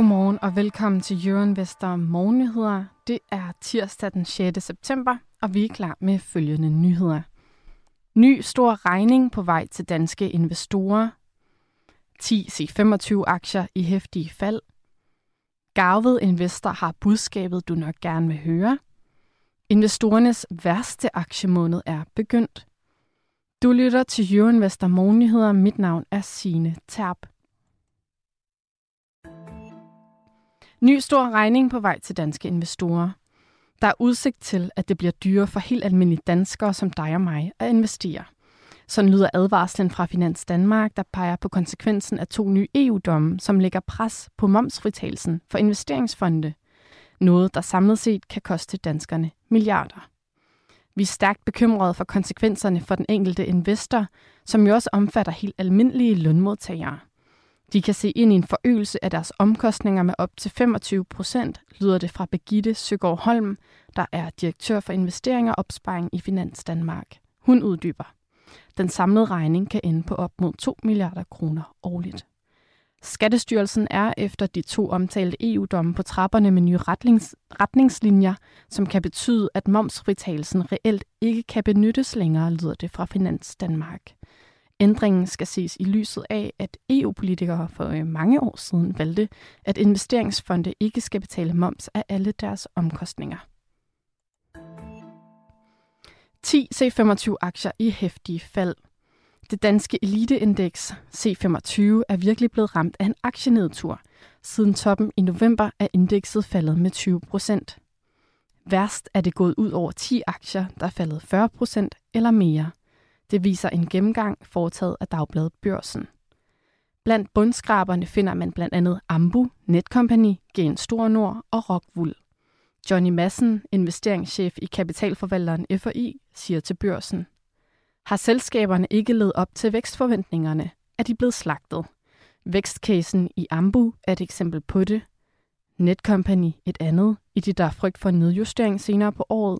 godmorgen og velkommen til Jørgen Vester Morgennyheder. Det er tirsdag den 6. september, og vi er klar med følgende nyheder. Ny stor regning på vej til danske investorer. 10 C25-aktier i hæftige fald. Garved investor har budskabet, du nok gerne vil høre. Investorernes værste aktiemåned er begyndt. Du lytter til Jørgen Vester Morgennyheder. Mit navn er Sine Terp. Ny stor regning på vej til danske investorer. Der er udsigt til, at det bliver dyrere for helt almindelige danskere som dig og mig at investere. Sådan lyder advarslen fra Finans Danmark, der peger på konsekvensen af to nye EU-domme, som lægger pres på momsfritagelsen for investeringsfonde. Noget, der samlet set kan koste danskerne milliarder. Vi er stærkt bekymrede for konsekvenserne for den enkelte investor, som jo også omfatter helt almindelige lønmodtagere. De kan se ind i en forøgelse af deres omkostninger med op til 25 procent, lyder det fra Begitte Søgaard Holm, der er direktør for investeringer og opsparing i Finans Danmark. Hun uddyber. Den samlede regning kan ende på op mod 2 milliarder kroner årligt. Skattestyrelsen er efter de to omtalte EU-domme på trapperne med nye retnings- retningslinjer, som kan betyde, at momsfritagelsen reelt ikke kan benyttes længere, lyder det fra Finans Danmark. Ændringen skal ses i lyset af, at EU-politikere for øh, mange år siden valgte, at investeringsfonde ikke skal betale moms af alle deres omkostninger. 10 C25-aktier i hæftige fald. Det danske eliteindeks C25 er virkelig blevet ramt af en aktienedtur. Siden toppen i november er indekset faldet med 20 procent. Værst er det gået ud over 10 aktier, der er faldet 40 procent eller mere. Det viser en gennemgang foretaget af Dagbladet Børsen. Blandt bundskraberne finder man blandt andet Ambu, Netcompany, Gen Stor Nord og Rockwool. Johnny Madsen, investeringschef i kapitalforvalteren FI, siger til børsen. Har selskaberne ikke levet op til vækstforventningerne, er de blevet slagtet. Vækstcasen i Ambu er et eksempel på det. Netcompany et andet, i det der er frygt for nedjustering senere på året.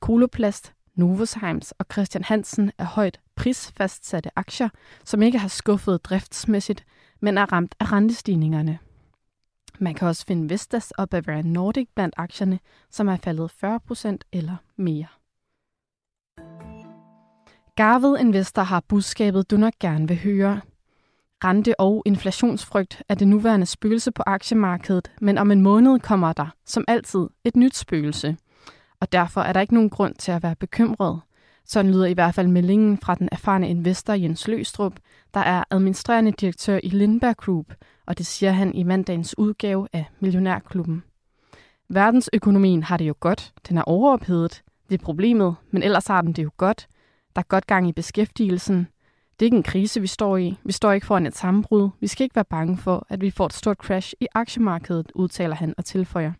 Koloplast, Novozymes og Christian Hansen er højt prisfastsatte aktier, som ikke har skuffet driftsmæssigt, men er ramt af rentestigningerne. Man kan også finde Vestas og Bavarian Nordic blandt aktierne, som er faldet 40% eller mere. Garved Investor har budskabet, du nok gerne vil høre. Rente- og inflationsfrygt er det nuværende spøgelse på aktiemarkedet, men om en måned kommer der, som altid, et nyt spøgelse. Og derfor er der ikke nogen grund til at være bekymret. Sådan lyder i hvert fald meldingen fra den erfarne investor Jens Løstrup, der er administrerende direktør i Lindberg Group, og det siger han i mandagens udgave af Millionærklubben. Verdensøkonomien har det jo godt. Den er overophedet. Det er problemet, men ellers har den det jo godt. Der er godt gang i beskæftigelsen. Det er ikke en krise, vi står i. Vi står ikke foran et sammenbrud. Vi skal ikke være bange for, at vi får et stort crash i aktiemarkedet, udtaler han og tilføjer.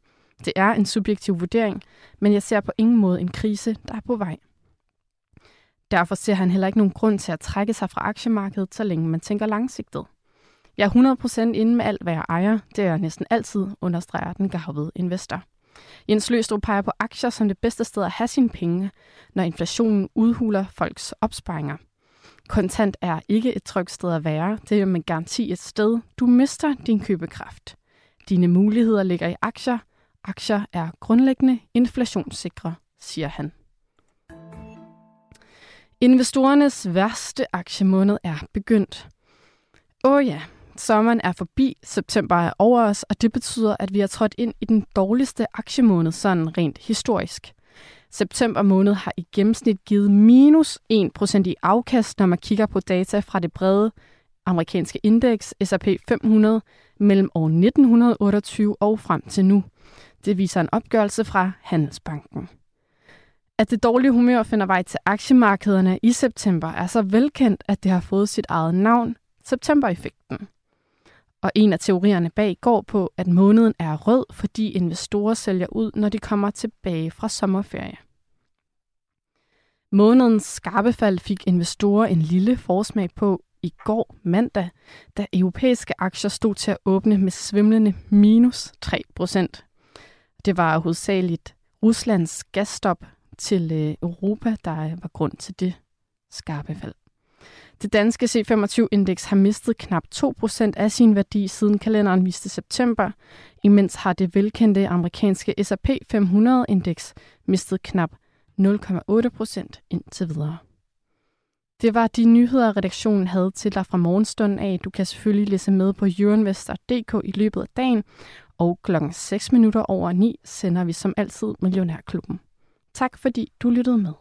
Det er en subjektiv vurdering, men jeg ser på ingen måde en krise, der er på vej. Derfor ser han heller ikke nogen grund til at trække sig fra aktiemarkedet, så længe man tænker langsigtet. Jeg er 100% inde med alt, hvad jeg ejer. Det er jeg næsten altid, understreger den gavede investor. Jens Løstrup peger på aktier som det bedste sted at have sine penge, når inflationen udhuler folks opsparinger. Kontant er ikke et trygt sted at være. Det er med garanti et sted, du mister din købekraft. Dine muligheder ligger i aktier. Aktier er grundlæggende inflationssikre, siger han. Investorernes værste aktiemåned er begyndt. Åh oh ja, sommeren er forbi, september er over os, og det betyder, at vi har trådt ind i den dårligste aktiemåned sådan rent historisk. September måned har i gennemsnit givet minus 1% i afkast, når man kigger på data fra det brede amerikanske indeks S&P 500 mellem år 1928 og frem til nu. Det viser en opgørelse fra Handelsbanken. At det dårlige humør finder vej til aktiemarkederne i september er så velkendt, at det har fået sit eget navn, septembereffekten. Og en af teorierne bag går på, at måneden er rød, fordi investorer sælger ud, når de kommer tilbage fra sommerferie. Månedens skarpe fald fik investorer en lille forsmag på i går mandag, da europæiske aktier stod til at åbne med svimlende minus 3 procent. Det var hovedsageligt Ruslands gasstop til øh, Europa, der øh, var grund til det skarpe fald. Det danske C25-indeks har mistet knap 2% af sin værdi siden kalenderen viste september, imens har det velkendte amerikanske S&P 500-indeks mistet knap 0,8% indtil videre. Det var de nyheder, redaktionen havde til dig fra morgenstunden af. Du kan selvfølgelig læse med på euroinvestor.dk i løbet af dagen, og klokken 6 minutter over 9 sender vi som altid Millionærklubben. Tak fordi du lyttede med.